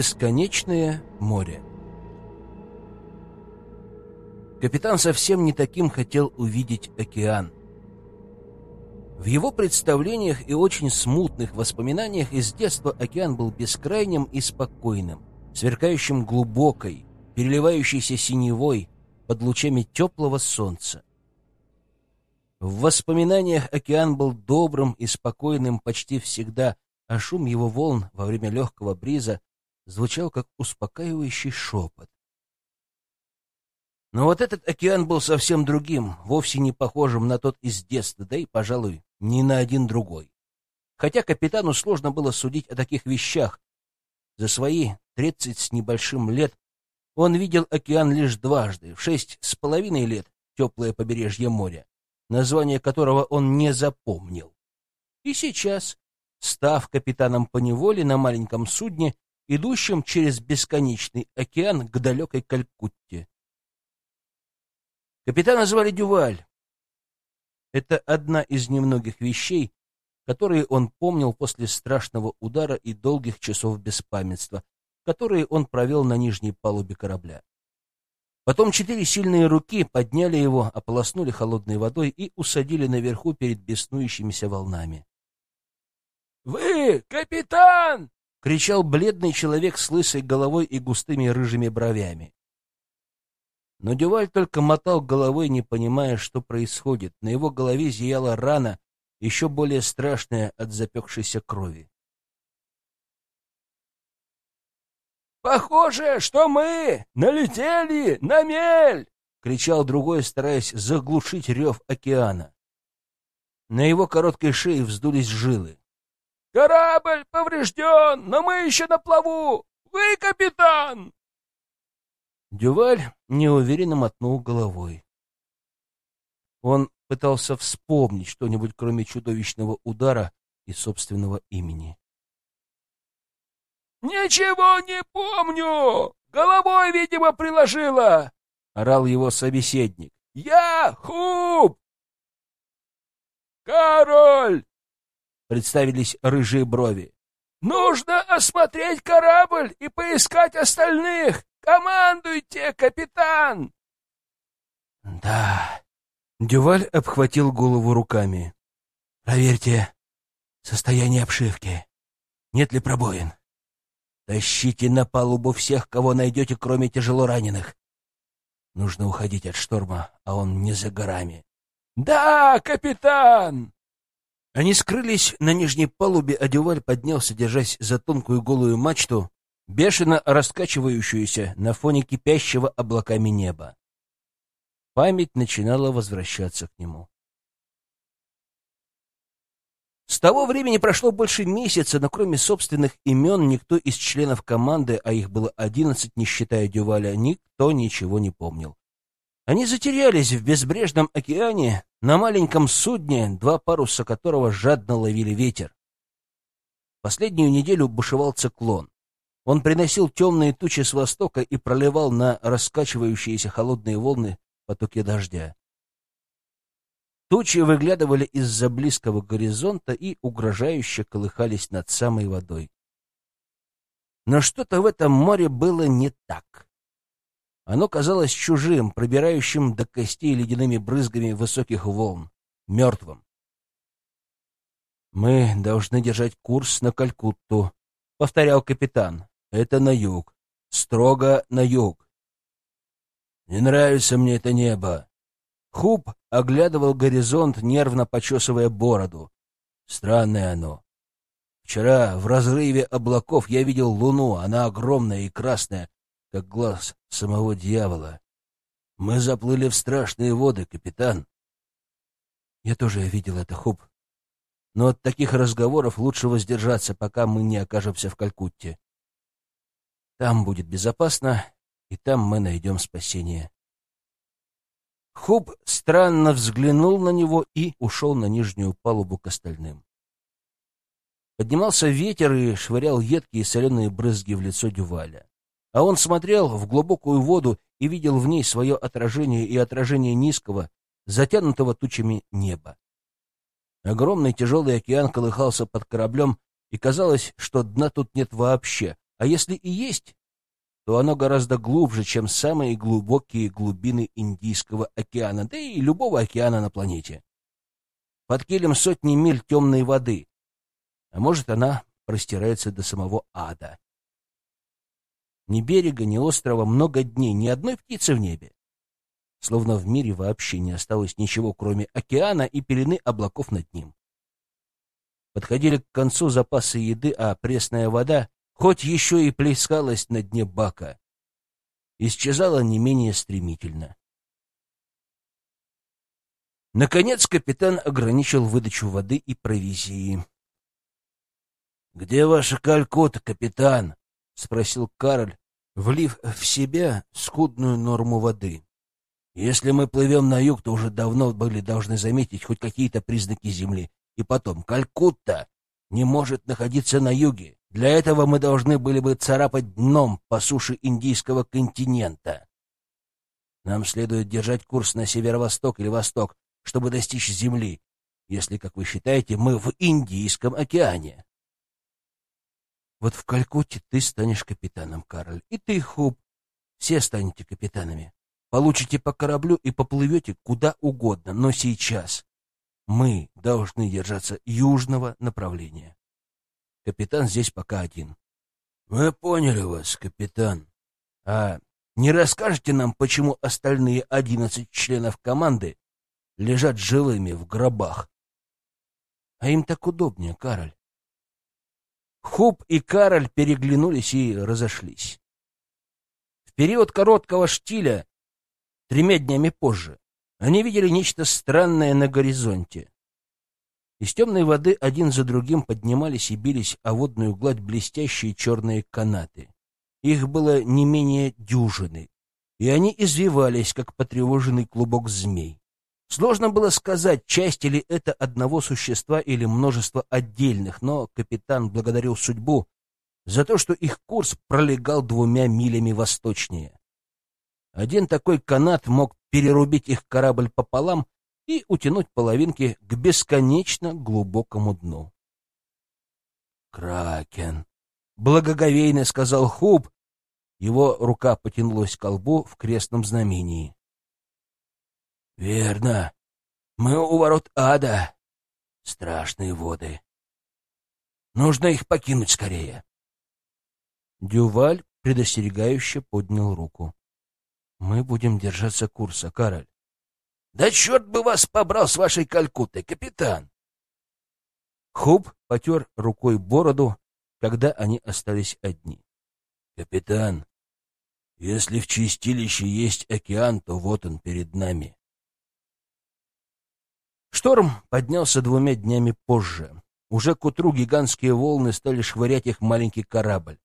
Бесконечное море. Капитан совсем не таким хотел увидеть океан. В его представлениях и очень смутных воспоминаниях из детства океан был бескрайним и спокойным, сверкающим глубокой, переливающейся синевой под лучами теплого солнца. В воспоминаниях океан был добрым и спокойным почти всегда, а шум его волн во время легкого бриза звучал как успокаивающий шепот. Но вот этот океан был совсем другим, вовсе не похожим на тот из детства, да и, пожалуй, ни на один другой. Хотя капитану сложно было судить о таких вещах. За свои тридцать с небольшим лет он видел океан лишь дважды, в шесть с половиной лет теплое побережье моря, название которого он не запомнил. И сейчас, став капитаном по неволе на маленьком судне, идущем через бесконечный океан к далекой Калькутте. Капитана звали Дюваль. Это одна из немногих вещей, которые он помнил после страшного удара и долгих часов беспамятства, которые он провел на нижней палубе корабля. Потом четыре сильные руки подняли его, ополоснули холодной водой и усадили наверху перед беснующимися волнами. «Вы, капитан!» — кричал бледный человек с лысой головой и густыми рыжими бровями. Но Дюваль только мотал головой, не понимая, что происходит. На его голове зияла рана, еще более страшная от запекшейся крови. «Похоже, что мы налетели на мель!» — кричал другой, стараясь заглушить рев океана. На его короткой шее вздулись жилы. Корабль поврежден, но мы еще на плаву! Вы капитан!» Дюваль неуверенно мотнул головой. Он пытался вспомнить что-нибудь, кроме чудовищного удара и собственного имени. «Ничего не помню! Головой, видимо, приложила!» — орал его собеседник. «Я Хуб!» «Король!» Представились рыжие брови. «Нужно осмотреть корабль и поискать остальных! Командуйте, капитан!» «Да...» — Дюваль обхватил голову руками. «Проверьте состояние обшивки. Нет ли пробоин? Тащите на палубу всех, кого найдете, кроме тяжело раненых. Нужно уходить от шторма, а он не за горами». «Да, капитан!» Они скрылись на нижней палубе, а Дюваль поднялся, держась за тонкую голую мачту, бешено раскачивающуюся на фоне кипящего облаками неба. Память начинала возвращаться к нему. С того времени прошло больше месяца, но кроме собственных имен никто из членов команды, а их было одиннадцать, не считая Дюваля, никто ничего не помнил. Они затерялись в безбрежном океане на маленьком судне, два паруса которого жадно ловили ветер. Последнюю неделю бушевал циклон. Он приносил темные тучи с востока и проливал на раскачивающиеся холодные волны потоки дождя. Тучи выглядывали из-за близкого горизонта и угрожающе колыхались над самой водой. Но что-то в этом море было не так. Оно казалось чужим, пробирающим до костей ледяными брызгами высоких волн, мертвым. «Мы должны держать курс на Калькутту», — повторял капитан. «Это на юг. Строго на юг». «Не нравится мне это небо». Хуб оглядывал горизонт, нервно почесывая бороду. Странное оно. Вчера в разрыве облаков я видел луну, она огромная и красная, как глаз самого дьявола. Мы заплыли в страшные воды, капитан. Я тоже видел это, Хуб. Но от таких разговоров лучше воздержаться, пока мы не окажемся в Калькутте. Там будет безопасно, и там мы найдем спасение. Хуб странно взглянул на него и ушел на нижнюю палубу к остальным. Поднимался ветер и швырял едкие соленые брызги в лицо Дюваля а он смотрел в глубокую воду и видел в ней свое отражение и отражение низкого, затянутого тучами неба. Огромный тяжелый океан колыхался под кораблем, и казалось, что дна тут нет вообще, А если и есть, то оно гораздо глубже, чем самые глубокие глубины Индийского океана, да и любого океана на планете. Под килем сотни миль темной воды, а может, она простирается до самого ада. Ни берега, ни острова много дней, ни одной птицы в небе. Словно в мире вообще не осталось ничего, кроме океана и пелены облаков над ним. Подходили к концу запасы еды, а пресная вода, хоть еще и плескалась на дне бака, исчезала не менее стремительно. Наконец капитан ограничил выдачу воды и провизии. — Где ваша калькота, капитан? — спросил Кароль, влив в себя скудную норму воды. Если мы плывем на юг, то уже давно были должны заметить хоть какие-то признаки земли. И потом, Калькутта не может находиться на юге. Для этого мы должны были бы царапать дном по суше Индийского континента. Нам следует держать курс на северо-восток или восток, чтобы достичь земли, если, как вы считаете, мы в Индийском океане. Вот в Калькутте ты станешь капитаном, Карль, и ты, Хуб. Все станете капитанами. Получите по кораблю и поплывете куда угодно, но сейчас мы должны держаться южного направления. Капитан здесь пока один. Мы поняли вас, капитан. А не расскажете нам, почему остальные одиннадцать членов команды лежат живыми в гробах? А им так удобнее, Кароль. Хуб и Кароль переглянулись и разошлись. В период короткого штиля, тремя днями позже, они видели нечто странное на горизонте. Из темной воды один за другим поднимались и бились о водную гладь блестящие черные канаты. Их было не менее дюжины, и они извивались, как потревоженный клубок змей. Сложно было сказать, часть ли это одного существа или множество отдельных, но капитан благодарил судьбу за то, что их курс пролегал двумя милями восточнее. Один такой канат мог перерубить их корабль пополам и утянуть половинки к бесконечно глубокому дну. «Кракен!» — благоговейно сказал Хуб. Его рука потянулась к колбу в крестном знамении. Верно. Мы у ворот ада. Страшные воды. Нужно их покинуть скорее. Дюваль предостерегающе поднял руку. Мы будем держаться курса, Кароль. Да черт бы вас побрал с вашей калькутой, капитан! Хуб потер рукой бороду, когда они остались одни. Капитан, если в чистилище есть океан, то вот он перед нами. Шторм поднялся двумя днями позже. Уже к утру гигантские волны стали швырять их маленький корабль.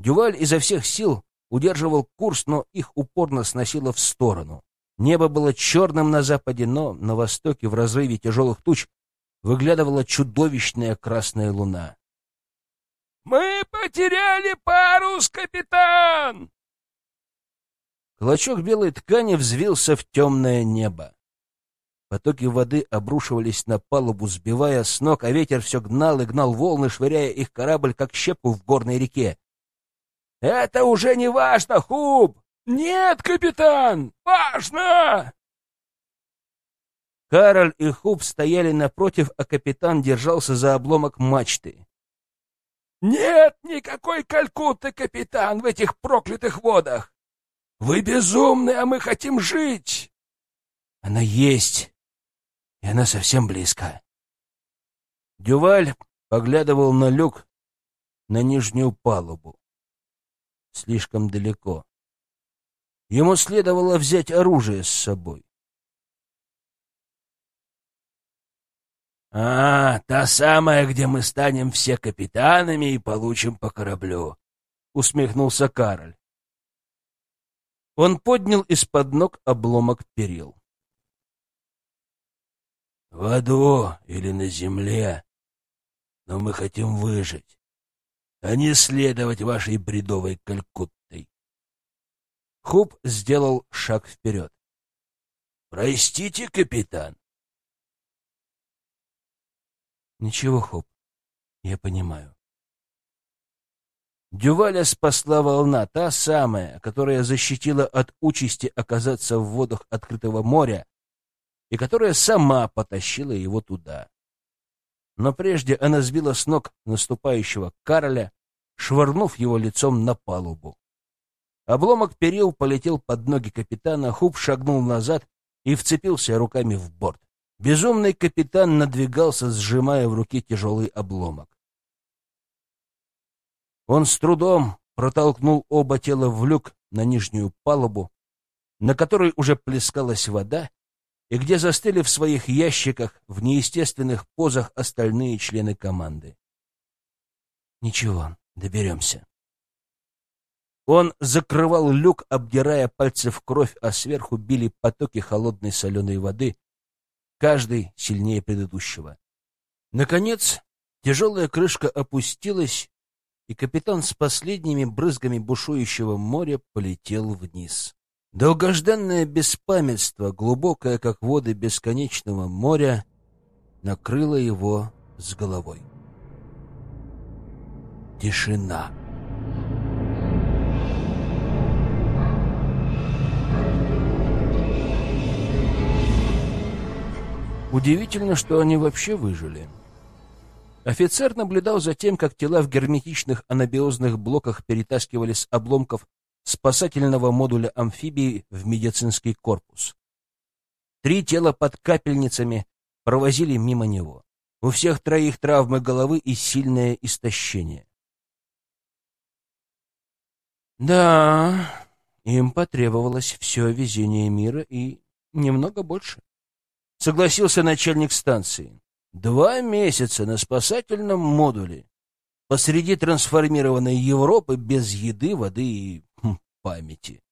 Дюваль изо всех сил удерживал курс, но их упорно сносило в сторону. Небо было черным на западе, но на востоке, в разрыве тяжелых туч, выглядывала чудовищная красная луна. «Мы потеряли парус, капитан!» Клочок белой ткани взвился в темное небо. Потоки воды обрушивались на палубу, сбивая с ног, а ветер все гнал и гнал волны, швыряя их корабль, как щепку в горной реке. «Это уже не важно, Хуб!» «Нет, капитан! Важно!» Кароль и Хуб стояли напротив, а капитан держался за обломок мачты. «Нет никакой Калькутты, капитан, в этих проклятых водах! Вы безумны, а мы хотим жить!» «Она есть!» И она совсем близко. Дюваль поглядывал на люк на нижнюю палубу. Слишком далеко. Ему следовало взять оружие с собой. «А, та самая, где мы станем все капитанами и получим по кораблю», — усмехнулся Кароль. Он поднял из-под ног обломок перил. В аду или на земле. Но мы хотим выжить, а не следовать вашей бредовой калькуттой. Хуб сделал шаг вперед. Простите, капитан. Ничего, Хуб, я понимаю. Дюваля спасла волна, та самая, которая защитила от участи оказаться в водах открытого моря и которая сама потащила его туда. Но прежде она сбила с ног наступающего Кароля, швырнув его лицом на палубу. Обломок перил полетел под ноги капитана, Хуб шагнул назад и вцепился руками в борт. Безумный капитан надвигался, сжимая в руке тяжелый обломок. Он с трудом протолкнул оба тела в люк на нижнюю палубу, на которой уже плескалась вода, и где застыли в своих ящиках в неестественных позах остальные члены команды. «Ничего, доберемся». Он закрывал люк, обдирая пальцы в кровь, а сверху били потоки холодной соленой воды, каждый сильнее предыдущего. Наконец, тяжелая крышка опустилась, и капитан с последними брызгами бушующего моря полетел вниз. Долгожданное беспамятство, глубокое, как воды бесконечного моря, накрыло его с головой. Тишина. Удивительно, что они вообще выжили. Офицер наблюдал за тем, как тела в герметичных анабиозных блоках перетаскивали с обломков спасательного модуля амфибии в медицинский корпус. Три тела под капельницами провозили мимо него. У всех троих травмы головы и сильное истощение. Да, им потребовалось все везение мира и немного больше. Согласился начальник станции. Два месяца на спасательном модуле посреди трансформированной Европы без еды, воды и памяти.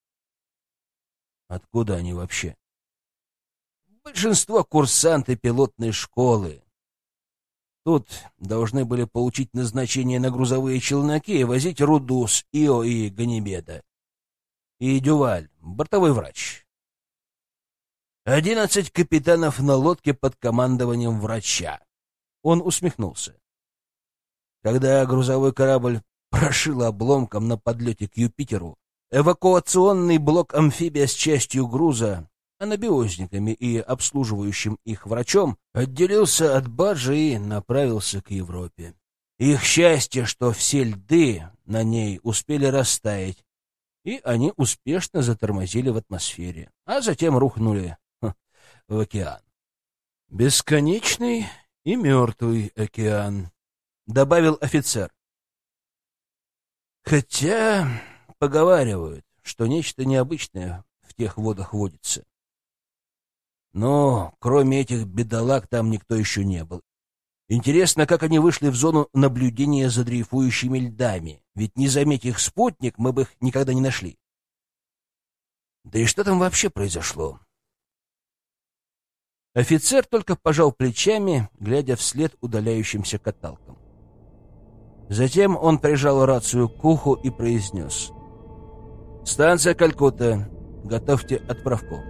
Откуда они вообще? Большинство курсанты пилотной школы. Тут должны были получить назначение на грузовые челноки и возить руду с Ио и Ганимеда. И Дюваль, бортовой врач. Одиннадцать капитанов на лодке под командованием врача. Он усмехнулся. Когда грузовой корабль прошил обломком на подлете к Юпитеру, эвакуационный блок амфибия с частью груза, анабиозниками и обслуживающим их врачом, отделился от баржи и направился к Европе. Их счастье, что все льды на ней успели растаять, и они успешно затормозили в атмосфере, а затем рухнули в океан. Бесконечный и мертвый океан, добавил офицер. Хотя поговаривают, что нечто необычное в тех водах водится. Но кроме этих бедолаг там никто еще не был. Интересно, как они вышли в зону наблюдения за дрейфующими льдами, ведь не заметь их спутник, мы бы их никогда не нашли. Да и что там вообще произошло? Офицер только пожал плечами, глядя вслед удаляющимся каталкам. Затем он прижал рацию к уху и произнес. «Станция Калькутта. Готовьте отправку».